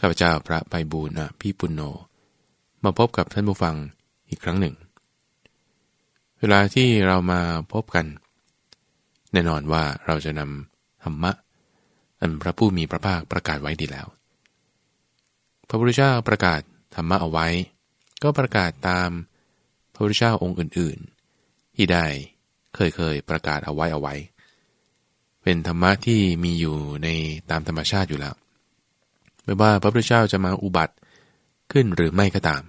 ข้าพเจ้าพระไปบูรณะพี่ปุณโญมาพบกับท่านผู้ฟังอีกครั้งหนึ่ง เวลาที่เรามาพบกัน แน่นอนว่าเราจะนำธรรมะ อันพระผู้มีพระภาคประกาศไว้ดีแล้ว พระพุทธเจ้าประกาศธรรมะเอาไว้ ก็ประกาศตามพระพุทธเจ้าองค์อื่นๆ ที่ได้เคยเคยประกาศเอาไว้เอาไว้ เป็นธรรมะที่มีอยู่ในตามธรรมชาติอยู่แล้ว ไม่ว่าพระพุทธเจ้าจะมาอุบัติขึ้นหรือไม่ก็ตาม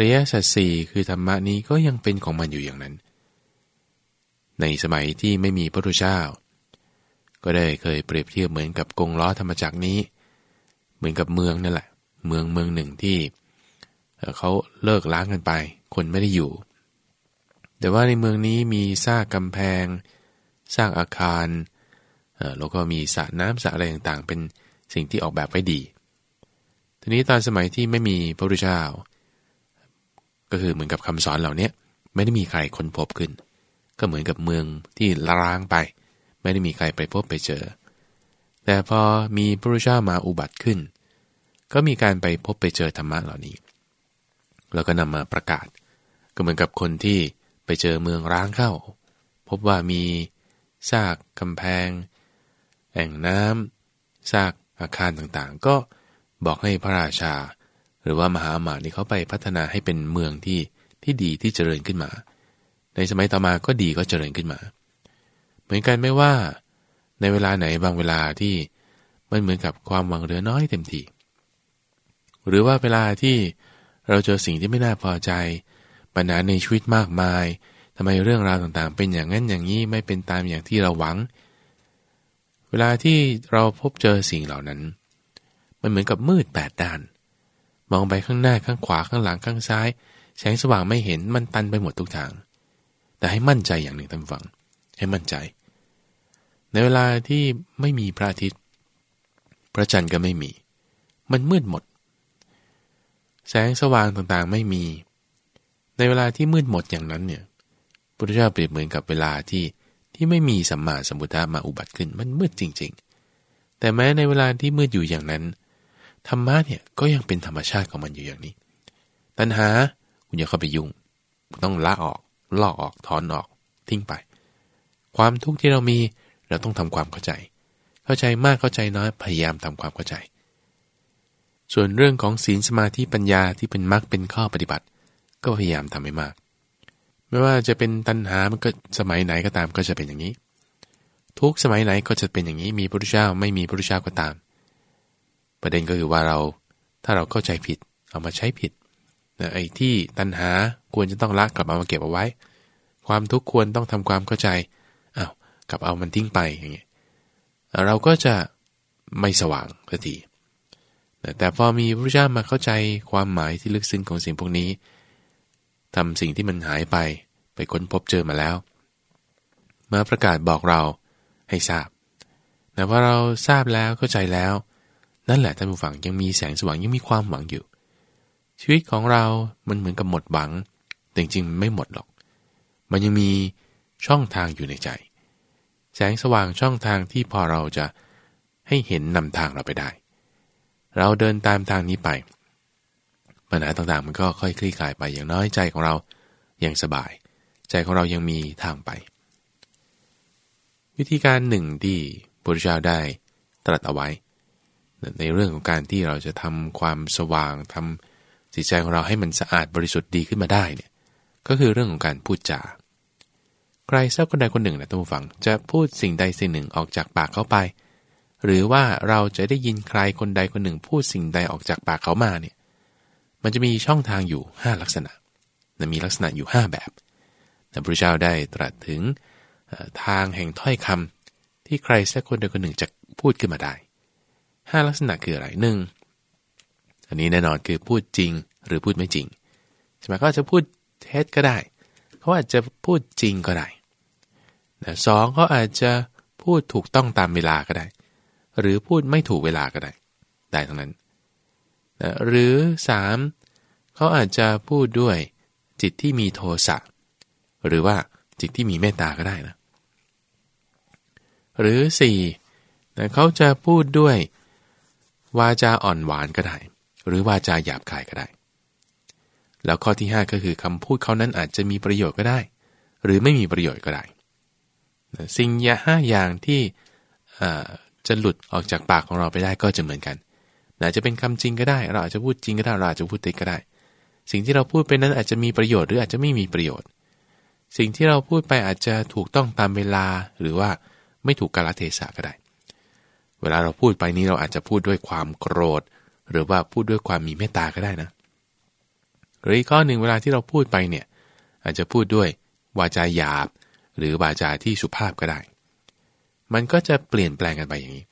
ระยะสัตสี่คือธรรมะนี้ก็ยังเป็นของมันอยู่อย่างนั้น ในสมัยที่ไม่มีพระพุทธเจ้า ก็ได้เคยเปรียบเทียบเหมือนกับกงล้อธรรมจักรนี้ เหมือนกับเมืองนั่นแหละ เมืองเมืองหนึ่งที่เขาเลิกล้างกันไป คนไม่ได้อยู่ แต่ว่าในเมืองนี้มีซากกำแพง สร้างอาคารแล้วก็มีสระน้ำสระอะไรต่างๆ เป็น สิ่งที่ออกแบบไว้ดี ทีนี้ตอนสมัยที่ไม่มีพระพุทธเจ้า ก็คือเหมือนกับคำสอนเหล่านี้ไม่ได้มีใครค้นพบขึ้น ก็เหมือนกับเมืองที่ล้างไป ไม่ได้มีใครไปพบไปเจอ แต่พอมีพระพุทธเจ้ามาอุบัติขึ้น ก็มีการไปพบไปเจอธรรมะเหล่านี้ แล้วก็นำมาประกาศ ก็เหมือนกับคนที่ไปเจอเมืองร้างเข้า พบว่ามีซากกำแพงแอ่งน้ำซาก อาคารต่างๆ ก็บอกให้พระราชา หรือว่ามหาอมาตย์นี่เขาไปพัฒนาให้เป็นเมืองที่ที่ดีที่เจริญขึ้นมา ในสมัยต่อมาก็ดีก็เจริญขึ้นมา เหมือนกันไม่ว่าในเวลาไหนบางเวลาที่มันเหมือนกับความหวังเหลือน้อยเต็มทีหรือว่าเวลาที่เราเจอสิ่งที่ไม่น่าพอใจ ปัญหาในชีวิตมากมายทำไมเรื่องราวต่างๆ เป็นอย่างนั้นอย่างนี้ไม่เป็นตามอย่างที่เราหวัง เวลาที่เราพบเจอสิ่งเหล่านั้น มันเหมือนกับมืดแปดด้าน มองไปข้างหน้าข้างขวาข้างหลังข้างซ้าย แสงสว่างไม่เห็นมันตันไปหมดทุกทาง แต่ให้มั่นใจอย่างหนึ่งท่านฟัง ให้มั่นใจ ในเวลาที่ไม่มีพระอาทิตย์ พระจันทร์ก็ไม่มี มันมืดหมด แสงสว่างต่างๆไม่มี ในเวลาที่มืดหมดอย่างนั้นเนี่ยพุทธเจ้าเปรียบเหมือนกับเวลาที่ ที่ไม่มีสัมมาสัมพุทธะมาอุบัติขึ้นมันมืดจริง ๆ แต่แม้ในเวลาที่มืดอยู่อย่างนั้นธรรมะเนี่ยก็ยังเป็นธรรมชาติของมันอยู่อย่างนี้ ตัณหาคุณอย่าเข้าไปยุ่ง ต้องละออกลอกออกถอนออก ทิ้งไป ความทุกข์ที่เรามีเราต้องทำความเข้าใจ เข้าใจมากเข้าใจน้อยพยายามทำความเข้าใจ ส่วนเรื่องของศีลสมาธิปัญญาที่เป็นมรรคเป็นข้อปฏิบัติ ก็พยายามทำให้มาก ไม่ว่าจะเป็นตัณหา มันก็สมัยไหนก็ตามก็จะเป็นอย่างนี้ ทุกสมัยไหนก็จะเป็นอย่างนี้ มีพระพุทธเจ้าไม่มีพระพุทธเจ้าก็ตาม ประเด็นก็คือว่าเราถ้าเราเข้าใจผิดเอามาใช้ผิดไอ้ที่ตัณหาควรจะต้องละกลับเอามาเก็บเอาไว้ ความทุกข์ควรต้องทำความเข้าใจอ้าวกลับเอามันทิ้งไปอย่างเงี้ยเราก็จะไม่สว่างสักทีแต่พอมีพระพุทธเจ้ามาเข้าใจความหมายที่ลึกซึ้งของสิ่งพวกนี้ ทำสิ่งที่มันหายไปไปค้นพบเจอมาแล้ว มาประกาศบอกเราให้ทราบแต่ว่าเราทราบแล้วเข้าใจแล้ว นั่นแหละท่านผู้ฟังยังมีแสงสว่างยังมีความหวังอยู่ ชีวิตของเรา มันเหมือนกับหมดหวัง แต่จริงๆไม่หมดหรอก มันยังมีช่องทางอยู่ในใจ แสงสว่างช่องทางที่พอเราจะให้เห็นนำทางเราไปได้ เราเดินตามทางนี้ไป ปัญหาต่างๆ มันก็ค่อยคลี่คลายไปอย่างน้อยใจของเรายังสบาย ใจของเรายังมีทางไป วิธีการหนึ่งที่พระเจ้าได้ตรัสเอาไว้ ในเรื่องของการที่เราจะทำความสว่างทำจิตใจของเราให้มันสะอาดบริสุทธิ์ดีขึ้นมาได้เนี่ยก็คือเรื่องของการพูดจาใครสักคนใดคนหนึ่งนะท่านผู้ฟังจะพูดสิ่งใดสิ่งหนึ่งออกจากปากเขาไป หรือว่าเราจะได้ยินใครคนใดคนหนึ่งพูดสิ่งใดออกจากปากเขามาเนี่ย มันจะมีช่องทางอยู่ 5 ลักษณะนะมีลักษณะอยู่ 5 แบบแต่พระเจ้าได้ตรัสถึงทางแห่งถ้อยคำที่ใครสักคนใดคนหนึ่งจะพูดขึ้นมาได้ 5 ลักษณะคืออะไรหนึ่งอันนี้แน่นอนคือพูดจริงหรือพูดไม่จริงใช่ไหมก็จะพูดเท็จก็ได้ เขาอาจจะพูดจริงก็ได้สองเขาอาจจะพูดถูกต้องตามเวลาก็ได้ หรือพูดไม่ถูกเวลาก็ได้ ได้ทั้งนั้น นะหรือสามเขาอาจจะพูดด้วยจิตที่มีโทสะหรือว่าจิตที่มีเมตตาก็ได้นะ หรือสี่นะเขาจะพูดด้วย วาจาอ่อนหวานก็ได้ หรือวาจาหยาบคายก็ได้ แล้วข้อที่ 5 ก็คือคำพูดเขานั้นอาจจะมีประโยชน์ก็ได้ หรือไม่มีประโยชน์ก็ได้สิ่งยาห้าอย่างที่จะหลุดออกจากปากของเราไปได้ก็จะเหมือนกัน อาจจะเป็นคำจริงก็ได้ เราอาจจะพูดจริงก็ได้เราอาจจะพูดเท็จก็ได้ สิ่งที่เราพูดไปนั้นอาจจะมีประโยชน์หรืออาจจะไม่มีประโยชน์ สิ่งที่เราพูดไปอาจจะถูกต้องตามเวลาหรือว่าไม่ถูกกาลเทศะก็ได้ เวลาเราพูดไปนี้เราอาจจะพูดด้วยความโกรธ หรือว่าพูดด้วยความมีเมตตาก็ได้นะ หรืออีกข้อหนึ่งเวลาที่เราพูดไปเนี่ยอาจจะพูดด้วยวาจาหยาบ หรือวาจาที่สุภาพก็ได้ มันก็จะเปลี่ยนแปลงกันไปอย่างนี้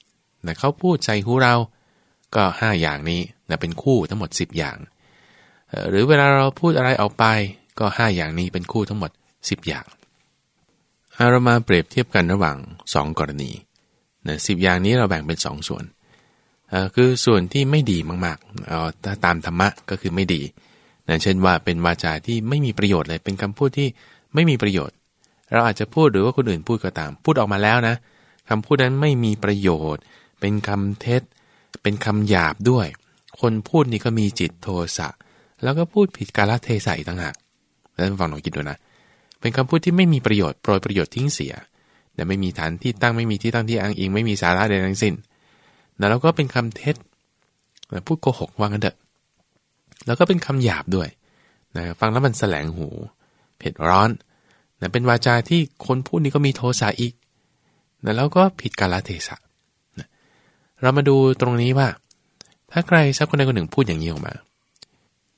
นะเขาพูดใส่หูเรา ก็ 5 อย่างนี้นะเป็นคู่ทั้งหมด 10 อย่าง หรือเวลาเราพูดอะไรออกไปก็ 5 อย่างนี้เป็นคู่ทั้งหมด 10 อย่างเรามาเปรียบเทียบกันระหว่าง 2 กรณีนะสิอย่างนี้เราแบ่งเป็น 2ส่วนคือส่วนที่ไม่ดีมากๆเอาถ้าตามธรรมะก็คือไม่ดีนะเช่นว่าเป็นวาจาที่ไม่มีประโยชน์เลย เป็นคำพูดที่ไม่มีประโยชน์ เราอาจจะพูดหรือว่าคนอื่นพูดก็ตาม พูดออกมาแล้วนะคำพูดนั้นไม่มีประโยชน์ เป็นคำเท็จ เป็นคำหยาบด้วย คนพูดนี่ก็มีจิตโทสะ แล้วก็พูดผิดกาลเทศะอีกต่างหากแล้วฟังหนูคิดดูนะ เป็นคำพูดที่ไม่มีประโยชน์โปรยประโยชน์ทิ้งเสีย แต่ไม่มีฐานที่ตั้งไม่มีที่ตั้งที่อ้างอิง ไม่มีสาระใดทั้งสิ้น แล้วก็เป็นคำเท็จพูดโกหกว่างันเถอะ แล้วก็เป็นคำหยาบด้วยนะฟังแล้วมันแสลงหูเผ็ดร้อนนะเป็นวาจาที่คนพูดนี่ก็มีโทสะอีกนะแล้วก็ผิดกาลเทศะ เรามาดูตรงนี้ว่า ถ้าใครสักคนใดคนหนึ่งพูดอย่างนี้ออกมา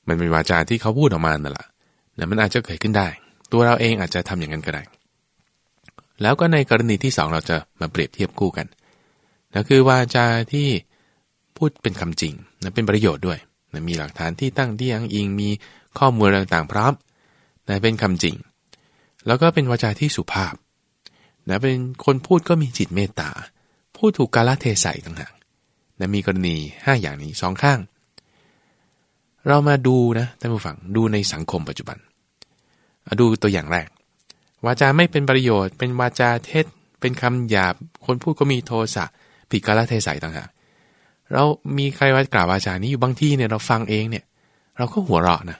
มันเป็นวาจาที่เขาพูดออกมานั่นแหละแต่มันอาจจะเกิดขึ้นได้ ตัวเราเองอาจจะทำอย่างนั้นก็ได้ แล้วก็ในกรณีที่ 2 เราจะมาเปรียบเทียบคู่กันนั่นคือวาจาที่พูดเป็นคำจริงนะเป็นประโยชน์ด้วยนะมีหลักฐานที่ตั้งที่ยังอิง มีข้อมูลต่างๆพร้อมนะเป็นคำจริง แล้วก็เป็นวาจาที่สุภาพนะเป็นคนพูดก็มีจิตเมตตา ผู้ถูกกาลเทศะอีกต่างหากนะมีกรณี 5 อย่างนี้สองข้าง เรามาดูนะท่านผู้ฟังดูในสังคมปัจจุบัน ดูตัวอย่างแรก วาจาไม่เป็นประโยชน์ เป็นวาจาเท็จ เป็นคำหยาบ คนพูดก็มีโทสะผิดกาลเทศะต่างหากเรามีใครว่ากล่าววาจานี้อยู่บางที่เนี่ยเราฟังเองเนี่ย เราก็หัวเราะนะ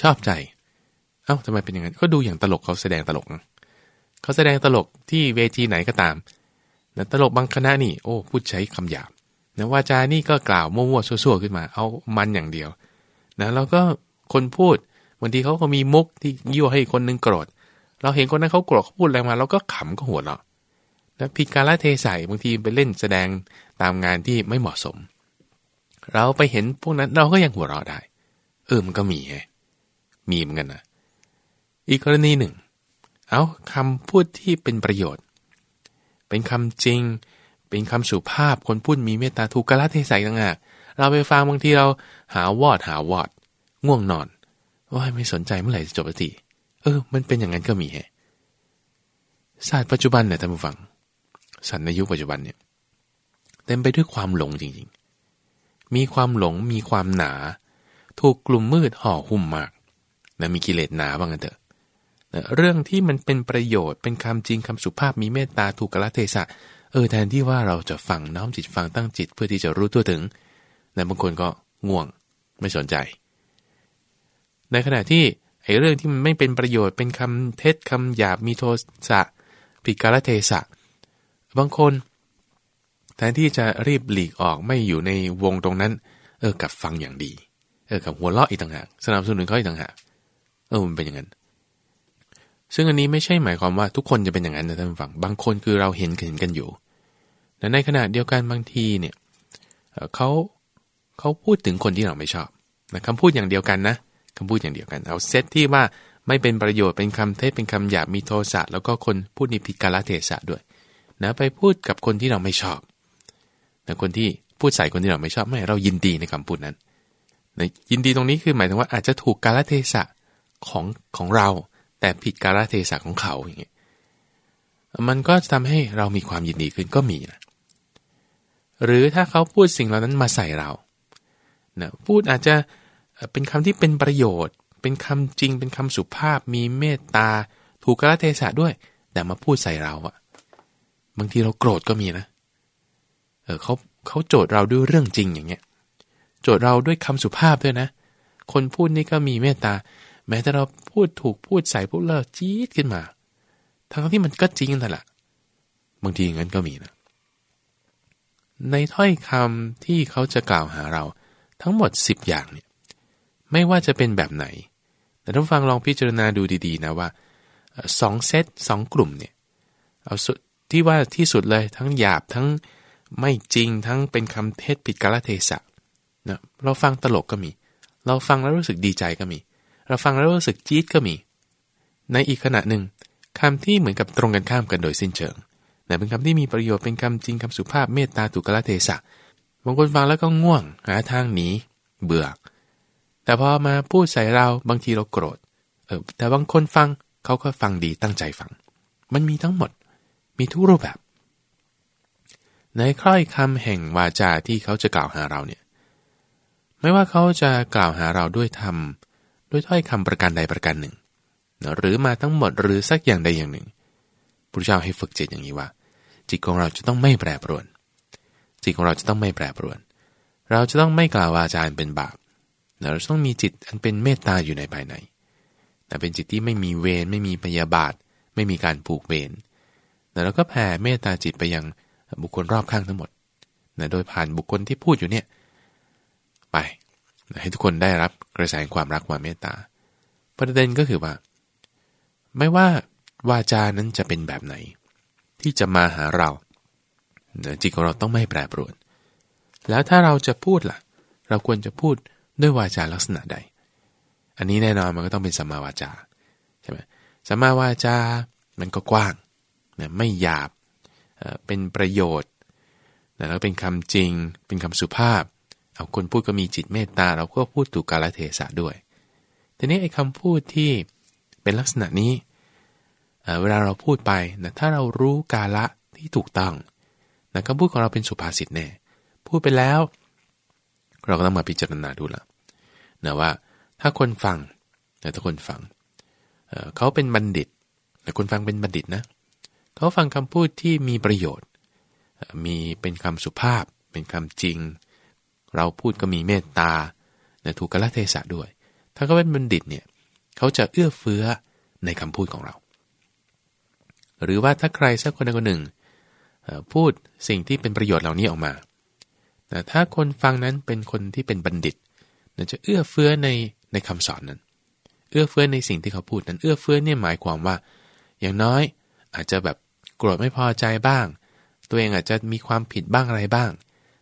ชอบใจ เอา้าทำไมเป็นอย่างนั้น ก็ดูอย่างตลกเขาแสดงตลก เขาแสดงตลกที่เวทีไหนก็ตาม นะตลกบางคณะนี่โอ้พูดใช้คำหยาบนะวาจานี่ก็กล่าวมั่วๆซั่วๆขึ้นมา เอามันอย่างเดียวนะแล้วก็คนพูดบางทีเขาก็มีมุกที่ยั่วให้คนนึงโกรธเราเห็นคนนั้นเขาโกรธเขาพูดอะไรมาเราก็ขำก็หัวเราะนะผิดการละเทใส่บางทีไปเล่นแสดงตามงานที่ไม่เหมาะสม เราไปเห็นพวกนั้นเราก็ยังหัวเราะได้ เออมันก็มีไงมีเหมือนกันนะอีกกรณีหนึ่ง เอาคำพูดที่เป็นประโยชน์ เป็นคำจริง เป็นคำสุภาพคนพูดมีเมตตาถูกกระเทศใส่ต่างหากเราไปฟังบางทีเราหาวอดหาวอด ง่วงนอนว่าไม่สนใจเมื่อไหร่จะจบทีเออ มันเป็นอย่างนั้นก็มีแฮะศาสตร์ปัจจุบันเนี่ยท่านผู้ฟังสตร์ในยุคปัจจุบันเนี่ยเต็มไปด้วยความหลงจริงๆ มีความหลงมีความหนา ถูกกลุ่มมืดห่อหุ้มมากนะมีกิเลสหนาบ้างกันเถอะ เรื่องที่มันเป็นประโยชน์เป็นคำจริงคำสุภาพมีเมตตาถูกกละเทศะเออแทนที่ว่าเราจะฟังน้อมจิตฟังตั้งจิตเพื่อที่จะรู้ตัวถึงแต่บางคนก็ง่วงไม่สนใจ ในขณะที่ไอ้เรื่องที่มันไม่เป็นประโยชน์เป็นคำเท็จคำหยาบมีโทสะผิดกาลเทศะ บางคนแทนที่จะรีบหลีกออกไม่อยู่ในวงตรงนั้น เออกับฟังอย่างดี เออกับหัวเราะอีกต่างหากสนับสนุนเขาอีกต่างหากเออมันเป็นอย่างนั้น ซึ่งอันนี้ไม่ใช่หมายความว่าทุกคนจะเป็นอย่างนั้นนะท่านฟัง บางคนคือเราเห็นเห็นกันอยู่แต่ในขณะเดียวกันบางทีเนี่ยเขาเขาพูดถึงคนที่เราไม่ชอบนะคำพูดอย่างเดียวกันนะคำพูดอย่างเดียวกัน เอาเซตที่ว่าไม่เป็นประโยชน์เป็นคำเทศเป็นคำหยาบมีโทสะแล้วก็คนพูดนิพิกาลเทศะด้วยนะไปพูดกับคนที่เราไม่ชอบนะคนที่พูดใส่คนที่เราไม่ชอบไม่เรายินดีในคำพูดนั้นนะยินดีตรงนี้คือหมายถึงว่าอาจจะถูกกาลเทศะของของเรา แต่ผิดกาลเทศะของเขาอย่างเงี้ยมันก็จะทำให้เรามีความยินดีขึ้นก็มีนะหรือถ้าเขาพูดสิ่งเหล่านั้นมาใส่เรานะพูดอาจจะเป็นคำที่เป็นประโยชน์ เป็นคำจริง เป็นคำสุภาพ มีเมตตา ถูกกาลเทศะด้วย แต่มาพูดใส่เราอะบางทีเราโกรธก็มีนะ เออเขาเขาโจทย์เราด้วยเรื่องจริงอย่างเงี้ย โจทย์เราด้วยคำสุภาพด้วยนะ คนพูดนี่ก็มีเมตตา แม้แต่เราพูดถูกพูดใส่พวกเราจี๊ดขึ้นมา ทั้งที่มันก็จริงนั่นแหละบางทีงั้นก็มีนะ ในถ้อยคำที่เขาจะกล่าวหาเราทั้งหมด 10 อย่างเนี่ยไม่ว่าจะเป็นแบบไหน แต่ท่านฟังลองพิจารณาดูดีๆนะว่าสองเซตสองกลุ่มเนี่ยเอาสุดที่ว่าที่สุดเลยทั้งหยาบทั้งไม่จริงทั้งเป็นคำเทศผิดกาลเทศะนะเราฟังตลกก็มี เราฟังแล้วรู้สึกดีใจก็มี เราฟังแล้วรู้สึกจี๊ดก็มี ในอีกขณะหนึ่งคำที่เหมือนกับตรงกันข้ามกันโดยสิ้นเชิงแต่เป็นคำที่มีประโยชน์เป็นคำจริงคำสุภาพเมตตาถูกกาลเทศะบางคนฟังแล้วก็ง่วง หาทางหนีเบื่อ แต่พอมาพูดใส่เราบางทีเราโกรธเออแต่บางคนฟังเขาก็ฟังดีตั้งใจฟัง มันมีทั้งหมด มีทุกรูปแบบ ในคล้อยคำแห่งวาจาที่เขาจะกล่าวหาเราเนี่ย ไม่ว่าเขาจะกล่าวหาเราด้วยธรรม ด้วยถ้อยคำประการใดประการหนึ่ง หรือมาทั้งหมดหรือสักอย่างใดอย่างหนึ่งพระเจ้าให้ฝึกจิตอย่างนี้ว่า จิตของเราจะต้องไม่แปรปรวน จิตของเราจะต้องไม่แปรปรวน เราจะต้องไม่กล่าววาจาเป็นบาปเราต้องมีจิตอันเป็นเมตตาอยู่ในภายในแต่เป็นจิตที่ไม่มีเวรไม่มีพยาบาท ไม่มีการผูกเวรแต่เราก็แผ่เมตตาจิตไปยังบุคคลรอบข้างทั้งหมดนะโดยผ่านบุคคลที่พูดอยู่เนี่ย ไป ให้ทุกคนได้รับกระแสความรักความเมตตา ประเด็นก็คือว่า ไม่ว่าวาจานั้นจะเป็นแบบไหน ที่จะมาหาเราจิตของเราต้องไม่แปรปรวน แล้วถ้าเราจะพูดล่ะ เราควรจะพูดด้วยวาจาลักษณะใด อันนี้แน่นอนมันก็ต้องเป็นสัมมาวาจาใช่ไหมสัมมาวาจา มันก็กว้างนะไม่หยาบ เป็นประโยชน์แล้วเป็นคำจริง เป็นคำสุภาพ เอาคนพูดก็มีจิตเมตตา เราก็พูดถูกกาลเทศะด้วย ทีนี้ไอ้คำพูดที่เป็นลักษณะนี้เวลาเราพูดไปนะถ้าเรารู้กาละที่ถูกต้องนะคำพูดของเราเป็นสุภาษิตแน่พูดไปแล้ว เราก็ต้องมาพิจารณาดูละนะว่าถ้าคนฟังนะถ้าคนฟังเขาเป็นบัณฑิตแต่คนฟังเป็นบัณฑิตนะ เขาฟังคำพูดที่มีประโยชน์ มีเป็นคำสุภาพ เป็นคำจริง เราพูดก็มีเมตตาถูกกละเทศะด้วย ถ้าเขาเป็นบัณฑิตเนี่ยเขาจะเอื้อเฟื้อในคำพูดของเรา หรือว่าถ้าใครสักคนใดคนหนึ่ง พูดสิ่งที่เป็นประโยชน์เหล่านี้ออกมา แต่ถ้าคนฟังนั้นเป็นคนที่เป็นบัณฑิตจะเอื้อเฟื้อในในคำสอนนั้น เอื้อเฟื้อในสิ่งที่เขาพูดนั้น เอื้อเฟื้อเนี่ยหมายความว่า อย่างน้อยอาจจะแบบโกรธไม่พอใจบ้าง ตัวเองอาจจะมีความผิดบ้างอะไรบ้าง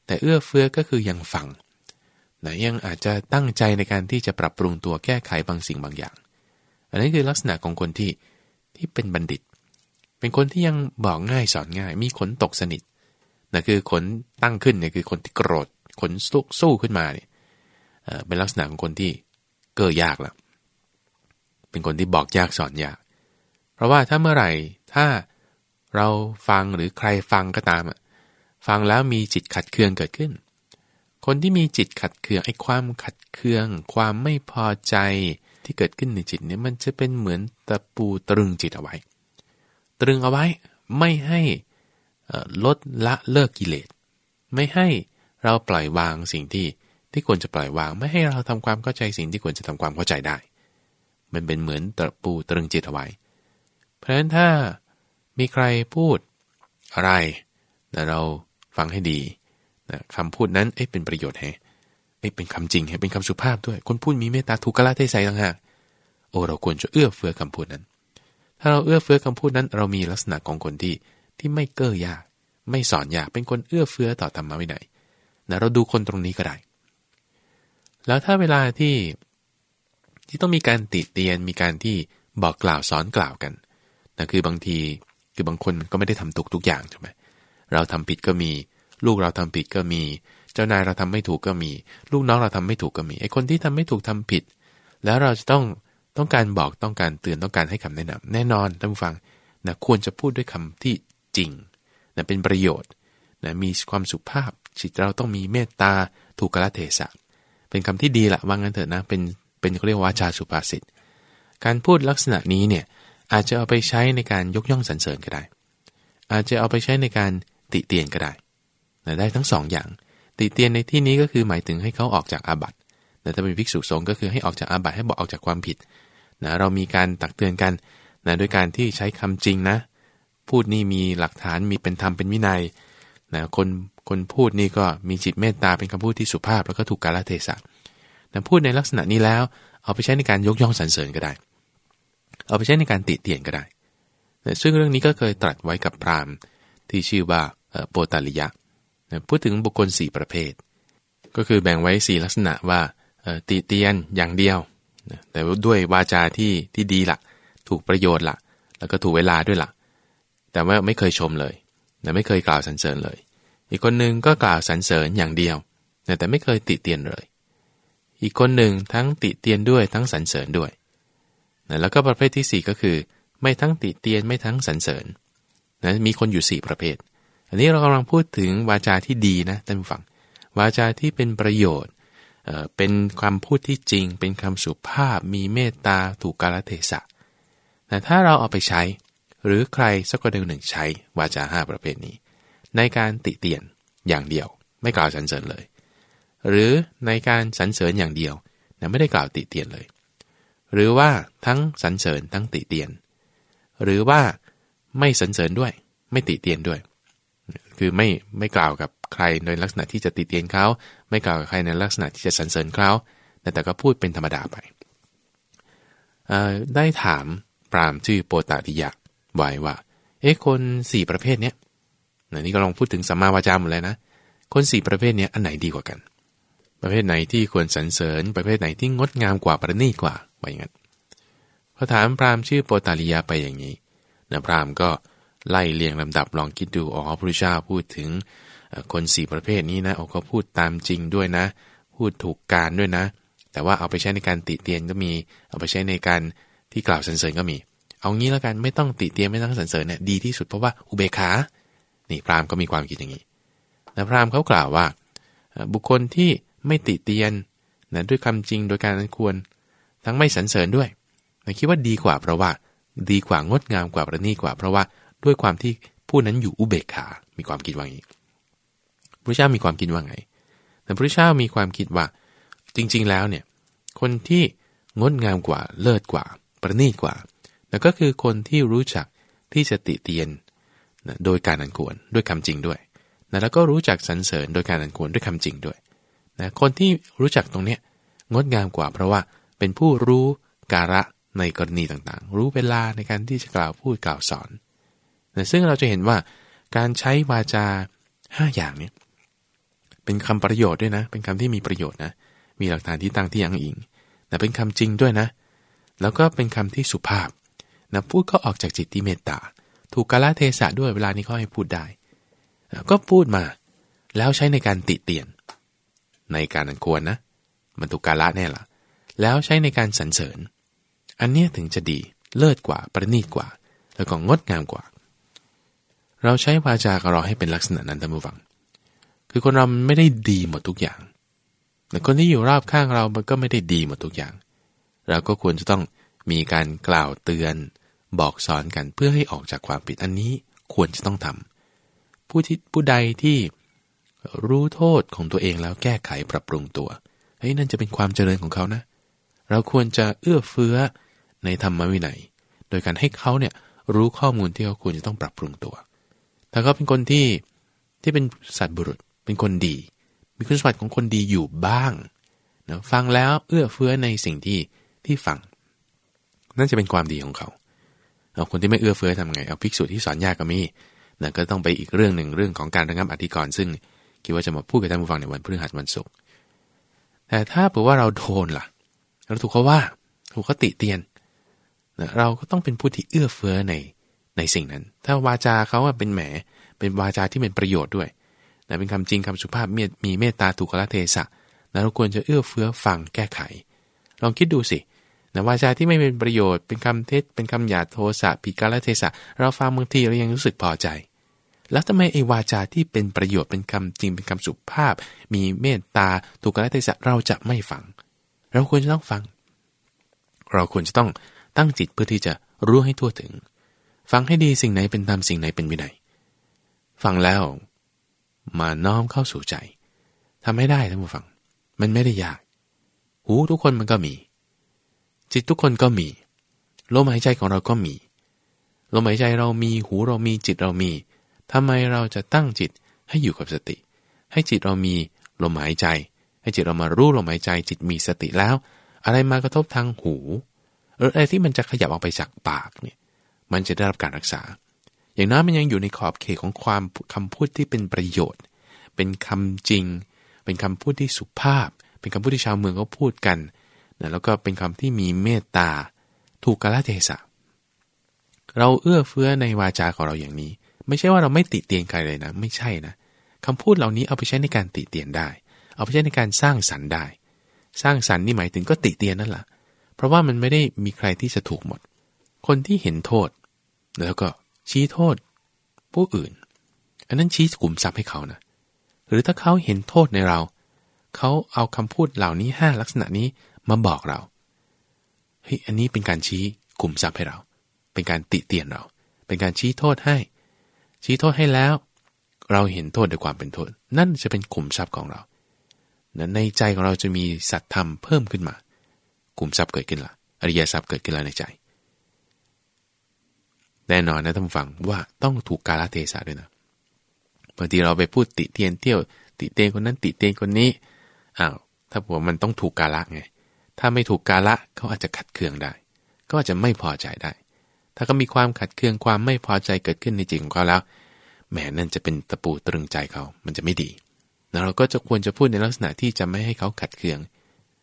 แต่เอื้อเฟื้อก็คือยังฟังนะยังอาจจะตั้งใจในการที่จะปรับปรุงตัวแก้ไขบางสิ่งบางอย่าง อันนี้คือลักษณะของคนที่ที่เป็นบัณฑิต เป็นคนที่ยังบอกง่ายสอนง่าย มีขนตกสนิทนะคือขนตั้งขึ้นเนี่ยคือคนที่โกรธขนสู้สู้ขึ้นมาเนี่ยเป็นลักษณะของคนที่เก้อยากละเป็นคนที่บอกยากสอนยาก เพราะว่าถ้าเมื่อไหร่ถ้าเราฟังหรือใครฟังก็ตามอะ ฟังแล้วมีจิตขัดเคืองเกิดขึ้น คนที่มีจิตขัดเคืองไอ้ความขัดเคือง ความไม่พอใจที่เกิดขึ้นในจิตเนี่ยมันจะเป็นเหมือนตะปูตรึงจิตเอาไว้ ตรึงเอาไว้ไม่ให้ลดละเลิกกิเลส ไม่ให้เราปล่อยวางสิ่งที่ที่ควรจะปล่อยวาง ไม่ให้เราทำความเข้าใจสิ่งที่ควรจะทำความเข้าใจได้ มันเป็นเหมือนตะปูตรึงจิตเอาไว้ เพราะฉะนั้นถ้ามีใครพูดอะไรนะเรา ฟังให้ดีนะคำพูดนั้นเอ๊ะเป็นประโยชน์แฮะเอ๊ะเป็นคำจริงฮะเป็นคำสุภาพด้วย คนพูดมีเมตตาถูกกละเทศต่างหากโอ้เราควรจะเอื้อเฟื้อคำพูดนั้น ถ้าเราเอื้อเฟื้อคำพูดนั้น เรามีลักษณะของคนที่ที่ไม่เก้อยาก ไม่สอนยาก เป็นคนเอื้อเฟื้อต่อธรรมะวินัยนะเราดูคนตรงนี้ก็ได้ แล้วถ้าเวลาที่ที่ต้องมีการติเตียนมีการที่บอกกล่าวสอนกล่าวกันนะคือบางทีคือบางคนก็ไม่ได้ทำถูกทุกอย่างใช่ไหม เราทำผิดก็มี ลูกเราทำผิดก็มี เจ้านายเราทำไม่ถูกก็มี ลูกน้องเราทำไม่ถูกก็มีไอ้คนที่ทำไม่ถูกทำผิด แล้วเราจะต้องต้องการบอกต้องการเตือนต้องการให้คำแนะนำแน่นอนท่านผู้ฟังนะควรจะพูดด้วยคำที่จริงนะเป็นประโยชน์นะมีความสุภาพจิตเราต้องมีเมตตาถูกกระเทศะ เป็นคำที่ดีละว่างั้นเถอะนะเป็นเป็นเขาเรียกว่าชาสุภาษิตการพูดลักษณะนี้เนี่ยอาจจะเอาไปใช้ในการยกย่องสรรเสริญก็ได้ อาจจะเอาไปใช้ในการ ติเตียนก็ได้ได้ทั้งสองอย่าง ติเตียนในที่นี้ก็คือหมายถึงให้เขาออกจากอาบัติแต่ถ้าเป็นภิกษุสงฆ์ก็คือให้ออกจากอาบัติให้บอกออกจากความผิดนะเรามีการตักเตือนกันนะด้วยการที่ใช้คำจริงนะ พูดนี่มีหลักฐานมีเป็นธรรมเป็นวินัยนะคนคนพูดนี่ก็มีจิตเมตตาเป็นคำพูดที่สุภาพแล้วก็ถูกกาลเทศะแต่พูดในลักษณะนี้แล้ว เอาไปใช้ในการยกย่องสรรเสริญก็ได้ เอาไปใช้ในการติเตียนก็ได้ซึ่งเรื่องนี้ก็เคยตรัสไว้กับพราหมณ์ที่ชื่อว่า โปตาลิยะพูดถึงบุคคล 4 ประเภท ก็คือแบ่งไว้ 4 ลักษณะว่าติเตียนอย่างเดียว แต่ด้วยวาจาที่ที่ดีละถูกประโยชน์ละแล้วก็ถูกเวลาด้วยละแต่ว่าไม่เคยชมเลยไม่เคยกล่าวสรรเสริญเลย อีกคนหนึ่งก็กล่าวสรรเสริญอย่างเดียว แต่ไม่เคยติเตียนเลย อีกคนหนึ่งทั้งติเตียนด้วยทั้งสรรเสริญด้วย แล้วก็ประเภทที่ 4 ก็คือ ไม่ทั้งติเตียนไม่ทั้งสรรเสริญนะมีคนอยู่ 4 ประเภท อันนี้เรากำลังพูดถึงวาจาที่ดีนะท่านผู้ฟัง วาจาที่เป็นประโยชน์เป็นคำพูดที่จริง เป็นคำสุภาพ มีเมตตา ถูกกาลเทศะ แต่ถ้าเราเอาไปใช้ หรือใครสักคนหนึ่งใช้วาจาห้าประเภทนี้ ในการติเตียนอย่างเดียว ไม่กล่าวสรรเสริญเลย หรือในการสรรเสริญอย่างเดียวไม่ได้กล่าวติเตียนเลย หรือว่าทั้งสรรเสริญทั้งติเตียน หรือว่าไม่สรรเสริญด้วย ไม่ติเตียนด้วย คือไม่ไม่กล่าวกับใครในลักษณะที่จะติเตียนเขาไม่กล่าวกับใครในลักษณะที่จะสรรเสริญเขาแต่แต่ก็พูดเป็นธรรมดาไปได้ถามปรามชื่อโปตติยะไว้ว่า เอ๊ะคนสี่ประเภทเนี้ยนี่ก็ลองพูดถึงสัมมาวาจาหมดเลยนะ คนสี่ประเภทเนี้ยอันไหนดีกว่ากัน ประเภทไหนที่ควรสรรเสริญ ประเภทไหนที่งดงามกว่าประณีตกว่าว่าอย่างนั้นพอถามพรามชื่อโปตาลิยะไปอย่างนี้นะพรามก็ ไล่เรียงลำดับลองคิดดูอ๋อพระพุทธเจ้าพูดถึงคนสี่ประเภทนี้นะโอ้ก็พูดตามจริงด้วยนะ พูดถูกการด้วยนะ แต่ว่าเอาไปใช้ในการติเตียนก็มี เอาไปใช้ในการที่กล่าวสรรเสริญก็มี เอางี้แล้วกันไม่ต้องติเตียนไม่ต้องสรรเสริญเนี่ยดีที่สุดเพราะว่าอุเบกขา นี่พราหมณ์ก็มีความคิดอย่างนี้แต่พราหมณ์เขากล่าวว่า บุคคลที่ไม่ติเตียนนะด้วยคำจริงโดยการนั้นควร ทั้งไม่สรรเสริญด้วยคิดว่าดีกว่าเพราะว่า ดีกว่างดงามกว่าประณีตกว่าเพราะว่า ด้วยความที่ผู้นั้นอยู่อุเบกขา มีความคิดว่าอย่างนี้พระเจ้ามีความคิดว่าไง แต่พระเจ้ามีความคิดว่า จริง ๆ แล้วเนี่ย คนที่งดงามกว่า เลิศกว่า ประณีตกว่า แล้วก็คือคนที่รู้จักที่จะติเตียนนะโดยการอันควร ด้วยคำจริงด้วยนะแล้วก็รู้จักสรรเสริญโดยการอันควรด้วยคำจริงด้วยนะคนที่รู้จักตรงเนี้ยงดงามกว่า เพราะว่าเป็นผู้รู้การะในกรณีต่างๆ รู้เวลาในการที่จะกล่าวพูดกล่าวสอน ซึ่งเราจะเห็นว่าการใช้วาจาห้าอย่างนี้เป็นคำประโยชน์ด้วยนะ เป็นคำที่มีประโยชน์นะ มีหลักฐานที่ตั้งที่ยังอิงแต่เป็นคำจริงด้วยนะ แล้วก็เป็นคำที่สุภาพนะพูดก็ออกจากจิตที่เมตตา ถูกกาลเทศะด้วยเวลานี้เขาให้พูดได้ ก็พูดมา แล้วใช้ในการติเตียน ในการอันควรนะ มันถูกกาละแน่ละแล้วใช้ในการสรรเสริญ อันนี้ถึงจะดี เลิศกว่า ประณีตกว่า แล้วก็งดงามกว่า เราใช้วาจาของเราให้เป็นลักษณะนั้นท่านผู้ฟัง คือคนเราไม่ได้ดีหมดทุกอย่าง แต่คนที่อยู่รอบข้างเรามันก็ไม่ได้ดีหมดทุกอย่าง เราก็ควรจะต้องมีการกล่าวเตือน บอกสอนกันเพื่อให้ออกจากความผิดอันนี้ควรจะต้องทำผู้ที่ผู้ใดที่รู้โทษของตัวเองแล้วแก้ไขปรับปรุงตัว เฮ้ยนั่นจะเป็นความเจริญของเขานะ เราควรจะเอื้อเฟื้อในธรรมวินัย โดยการให้เขาเนี่ยรู้ข้อมูลที่เขาควรจะต้องปรับปรุงตัว ถ้าเขาเป็นคนที่ที่เป็นสัตว์บุรุษ เป็นคนดี มีคุณสมบัติของคนดีอยู่บ้างนะฟังแล้วเอื้อเฟื้อในสิ่งที่ที่ฟัง นั่นจะเป็นความดีของเขาเอาคนที่ไม่เอื้อเฟื้อทำไง เอาภิกษุที่สอนยากก็มีนะก็ต้องไปอีกเรื่องหนึ่งเรื่องของการระงับอธิกรณ์ซึ่งคิดว่าจะมาพูดกับท่านผู้ฟังในวันพฤหัสวันศุกร์แต่ถ้าเผื่อว่าเราโดนล่ะเราถูกเขาว่าถูกเขาติเตียนนะเราก็ต้องเป็นผู้ที่เอื้อเฟื้อใน ในสิ่งนั้น ถ้าวาจาเขาเป็นแหม เป็นวาจาที่เป็นประโยชน์ด้วยนะเป็นคำจริงคำสุภาพมีเมตตาถูกละเทศะนะเราควรจะเอื้อเฟื้อฟังแก้ไข ลองคิดดูสินะวาจาที่ไม่เป็นประโยชน์ เป็นคำเท็จเป็นคำหยาโทสะผิดกาลเทศะเราฟังบางทีเรายังรู้สึกพอใจ แล้วทำไมไอ้วาจาที่เป็นประโยชน์เป็นคำจริงเป็นคำสุภาพ มีเมตตาถูกกาลเทศะเราจะไม่ฟัง เราควรจะต้องฟัง เราควรจะต้องตั้งจิตเพื่อที่จะรู้ให้ทั่วถึง ฟังให้ดีสิ่งไหนเป็นธรรมสิ่งไหนเป็นวินัย ฟังแล้ว มาน้อมเข้าสู่ใจทำให้ได้ท่านผู้ฟัง มันไม่ได้ยาก หูทุกคนมันก็มี จิตทุกคนก็มีลมหายใจของเราก็มีลมหายใจเรามีหูเรามีจิตเรามีทำไมเราจะตั้งจิตให้อยู่กับสติ ให้จิตเรามีลมหายใจ ให้จิตเรามารู้ลมหายใจ จิตมีสติแล้ว อะไรมากระทบทางหูหรืออะไรที่มันจะขยับออกไปจากปากเนี่ย มันจะได้รับการรักษา อย่างนั้นมันยังอยู่ในขอบเขตของความคำพูดที่เป็นประโยชน์ เป็นคำจริง เป็นคำพูดที่สุภาพ เป็นคำพูดที่ชาวเมืองเขาพูดกันนะแล้วก็เป็นคำที่มีเมตตา ถูกกาลเทศะ เราเอื้อเฟื้อในวาจาของเราอย่างนี้ ไม่ใช่ว่าเราไม่ติเตียนใครเลยนะ ไม่ใช่นะคำพูดเหล่านี้เอาไปใช้ในการติเตียนได้ เอาไปใช้ในการสร้างสรรค์ได้ สร้างสรรค์นี่หมายถึงก็ติเตียนนั่นแหละเพราะว่ามันไม่ได้มีใครที่จะถูกหมด คนที่เห็นโทษ แล้วก็ชี้โทษผู้อื่น อันนั้นชี้กลุ่มทรัพย์ให้เขานะ หรือถ้าเขาเห็นโทษในเรา เขาเอาคำพูดเหล่านี้ห้าลักษณะนี้มาบอกเรา เฮ้ย อันนี้เป็นการชี้กลุ่มทรัพย์ให้เรา เป็นการติเตียนเรา เป็นการชี้โทษให้ ชี้โทษให้แล้ว เราเห็นโทษด้วยความเป็นโทษ นั่นจะเป็นขุมทรัพย์ของเราในใจของเราจะมีสัตธรรมเพิ่มขึ้นมาขุมทรัพย์เกิดขึ้นละอริยทรัพย์เกิดขึ้นล้วในใจ แน่นอนนะท่านฟังว่าต้องถูกกาลเทศะด้วยนะบางทีเราไปพูดติเตียนเที่ยว ติเตียนคนนั้นติเตียนคนนี้อ้าวถ้าบอกมันต้องถูกกาละไง ถ้าไม่ถูกกาละเขาอาจจะขัดเคืองได้ ก็อาจจะไม่พอใจได้ ถ้าก็มีความขัดเคืองความไม่พอใจเกิดขึ้นในจิตของเขาแล้วแหมนั่นจะเป็นตะปูตรึงใจเขา มันจะไม่ดีแล้วเราก็จะควรจะพูดในลักษณะที่จะไม่ให้เขาขัดเคือง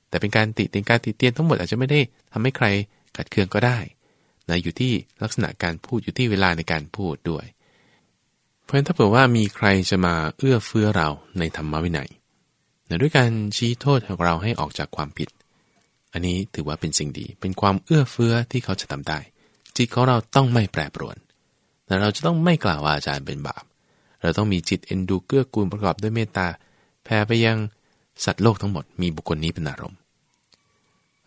แต่เป็นการติเตียนการติเตียนทั้งหมดอาจจะไม่ได้ทำให้ใครขัดเคืองก็ได้ นะอยู่ที่ลักษณะการพูดอยู่ที่เวลาในการพูดด้วย เพราะฉะนั้นถ้าเผื่อว่ามีใครจะมาเอื้อเฟื้อเราในธรรมวินัยนะด้วยการชี้โทษของเราให้ออกจากความผิด อันนี้ถือว่าเป็นสิ่งดี เป็นความเอื้อเฟื้อที่เขาจะทำได้ จิตของเราต้องไม่แปรปรวนแต่เราจะต้องไม่กล่าวว่าอาจารย์เป็นบาป เราต้องมีจิตเอ็นดูเกื้อกูลประกอบด้วยเมตตาแผ่ไปยังสัตว์โลกทั้งหมดมีบุคคลนี้เป็นอารมณ์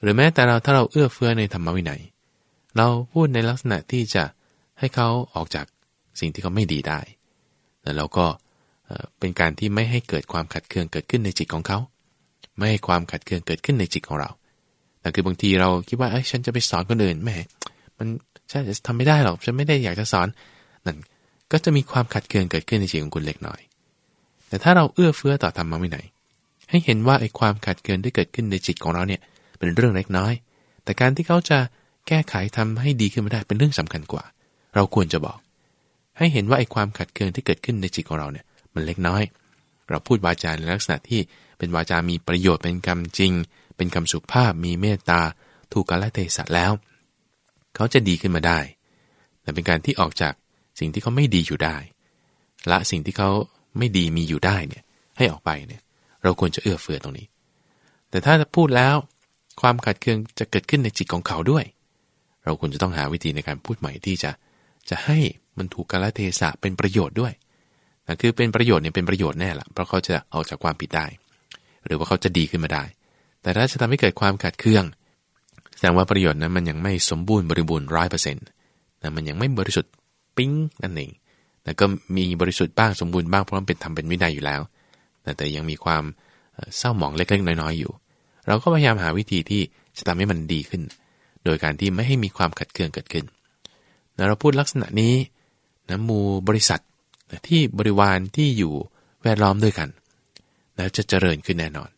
หรือแม้แต่เราถ้าเราเอื้อเฟื้อในธรรมวินัย เราพูดในลักษณะที่จะให้เขาออกจากสิ่งที่เขาไม่ดีได้ แล้วเราก็เป็นการที่ไม่ให้เกิดความขัดเคืองเกิดขึ้นในจิตของเขา ไม่ให้ความขัดเคืองเกิดขึ้นในจิตของเรา แต่คือบางทีเราคิดว่าเอ้ยฉันจะไปสอนคนอื่นแม่มันใช่จะทำไม่ได้หรอกฉันไม่ได้อยากจะสอนนั่นก็จะมีความขัดเคืองเกิดขึ้นในจิตของคุณเล็กน้อย แต่ถ้าเราเอื้อเฟื้อต่อธรรมะวินัยให้เห็นว่าไอ้ความขัดเคืองที่เกิดขึ้นในจิตของเราเนี่ยเป็นเรื่องเล็กน้อย แต่การที่เขาจะ แก้ไขทำให้ดีขึ้นมาได้เป็นเรื่องสำคัญกว่า เราควรจะบอก ให้เห็นว่าไอ้ความขัดเคืองที่เกิดขึ้นในจิตของเราเนี่ยมันเล็กน้อย เราพูดวาจาในลักษณะที่เป็นวาจามีประโยชน์เป็นคำจริง เป็นคำสุภาพมีเมตตา ถูกกาลเทศะแล้ว เขาจะดีขึ้นมาได้ แต่เป็นการที่ออกจากสิ่งที่เขาไม่ดีอยู่ได้ ละสิ่งที่เขาไม่ดีมีอยู่ได้เนี่ยให้ออกไปเนี่ยเราควรจะเอื้อเฟื้อตรงนี้ แต่ถ้าพูดแล้วความขัดเคืองจะเกิดขึ้นในจิตของเขาด้วย เราควรจะต้องหาวิธีในการพูดใหม่ที่จะ จะให้มันถูกกาลเทศะเป็นประโยชน์ด้วยนะคือเป็นประโยชน์เนี่ยเป็นประโยชน์แน่ละเพราะเขาจะออกจากความผิดได้ หรือว่าเขาจะดีขึ้นมาได้ แต่ถ้าจะทำให้เกิดความขัดเคืองแสดงว่าประโยชน์นั้นมันยังไม่สมบูรณ์บริบูรณ์ร้อยเปอร์เซ็นต์นะมันยังไม่บริสุทธิ์ปิ้งนั่นเองแต่ก็มีบริสุทธิ์บ้างสมบูรณ์บ้างเพราะมันเป็นทำเป็นวินัยอยู่แล้วแต่ยังมีความเศร้าหมองเล็กๆ น้อยๆอยู่ เราก็พยายามหาวิธีที่จะทำให้มันดีขึ้น โดยการที่ไม่ให้มีความขัดเคืองเกิดขึ้นนะเราพูดลักษณะนี้นะมูบริษัทที่บริวารที่อยู่แวดล้อมด้วยกันแล้วจะเจริญขึ้นแน่นอน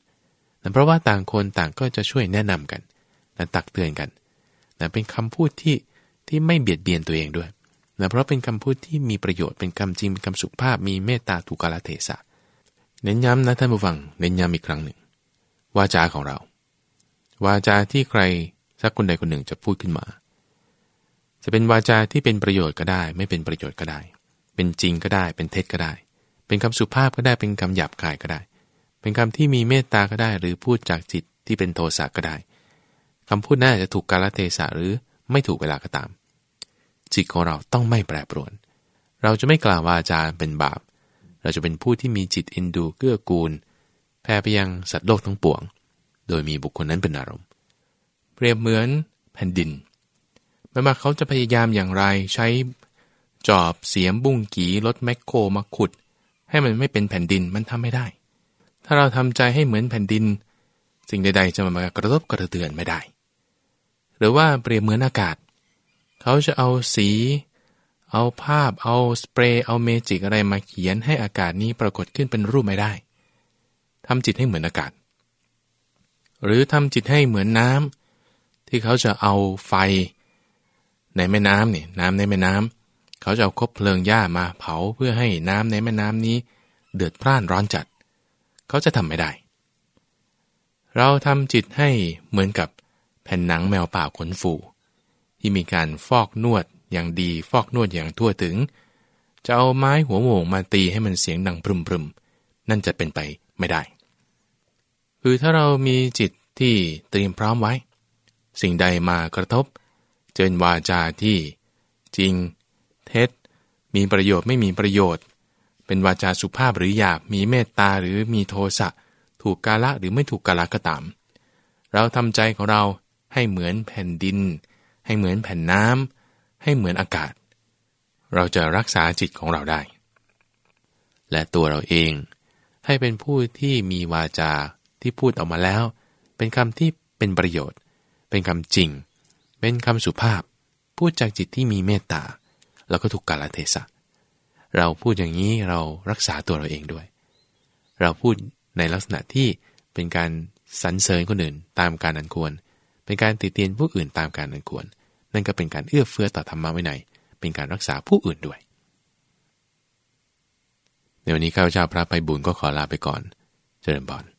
นะเพราะว่าต่างคนต่างก็จะช่วยแนะนำกันนะตักเตือนกันนะเป็นคำพูดที่ที่ไม่เบียดเบียนตัวเองด้วยนะเพราะเป็นคำพูดที่มีประโยชน์เป็นคำจริงเป็นคำสุภาพมีเมตตาถูกกาลเทศะเน้นย้ำนะท่านผู้ฟังเน้นย้ำอีกครั้งหนึ่ง วาจาของเรา วาจาที่ใคร สักคนใดคนหนึ่งจะพูดขึ้นมา จะเป็นวาจาที่เป็นประโยชน์ก็ได้ ไม่เป็นประโยชน์ก็ได้ เป็นจริงก็ได้ เป็นเท็จก็ได้ เป็นคำสุภาพก็ได้ เป็นคำหยาบคายก็ได้ เป็นคำที่มีเมตตาก็ได้ หรือพูดจากจิตที่เป็นโทสะก็ได้คำพูดน่าจะถูกกาลเทศะหรือไม่ถูกเวลาก็ตาม จิตของเราต้องไม่แปรปรวน เราจะไม่กล่าววาจาเป็นบาป เราจะเป็นผู้ที่มีจิตอินดูเกื้อกูลแผ่ไปยังสัตว์โลกทั้งปวง โดยมีบุคคลนั้นเป็นอารมณ์ เปรียบเหมือนแผ่นดินไม่ว่าเขาจะพยายามอย่างไรใช้จอบเสียมบุ้งกีรถแมคโครมาขุด ให้มันไม่เป็นแผ่นดินมันทำไม่ได้ ถ้าเราทำใจให้เหมือนแผ่นดิน สิ่งใด ๆ จะมากระทบกระเทือนไม่ได้ หรือว่าเปรียบเหมือนอากาศ เขาจะเอาสี เอาภาพเอาสเปรย์เอาเมจิกอะไรมาเขียนให้อากาศนี้ปรากฏขึ้นเป็นรูปไม่ได้ทำจิตให้เหมือนอากาศ หรือทำจิตให้เหมือนน้ำ ที่เขาจะเอาไฟในแม่น้ำเนี่ยน้ำในแม่น้ำเขาจะเอาคบเพลิงหญ้ามาเผาเพื่อให้น้ำในแม่น้ำนี้ เดือดพร่านร้อนจัด เขาจะทำไม่ได้ เราทำจิตให้เหมือนกับแผ่นหนังแมวป่าขนฝูที่มีการฟอกนวดอย่างดีฟอกนวดอย่างทั่วถึง จะเอาไม้หัวโหมงมาตีให้มันเสียงดังพรึมๆ นั่นจะเป็นไปไม่ได้ คือถ้าเรามีจิตที่เตรียมพร้อมไว้ สิ่งใดมากระทบ เจนวาจาที่ จริง เท็จ มีประโยชน์ไม่มีประโยชน์ เป็นวาจาสุภาพหรือหยาบมีเมตตาหรือมีโทสะถูกกาละหรือไม่ถูกกาละก็ตาม เราทำใจของเราให้เหมือนแผ่นดิน ให้เหมือนแผ่นน้ำให้เหมือนอากาศ เราจะรักษาจิตของเราได้ และตัวเราเอง ให้เป็นผู้ที่มีวาจาที่พูดออกมาแล้ว เป็นคำที่เป็นประโยชน์ เป็นคำจริง เป็นคำสุภาพ พูดจากจิตที่มีเมตตา แล้วก็ถูกกาลเทศะ เราพูดอย่างนี้เรารักษาตัวเราเองด้วย เราพูดในลักษณะที่เป็นการสรรเสริญคนอื่นตามการอันควร เป็นการติเตียนผู้อื่นตามการอันควร นั่นก็เป็นการเอื้อเฟื้อต่อธรรมะไว้ในเป็นการรักษาผู้อื่นด้วย ในวันนี้ข้าพเจ้าพระไปบุญก็ขอลาไปก่อน เจริญบอน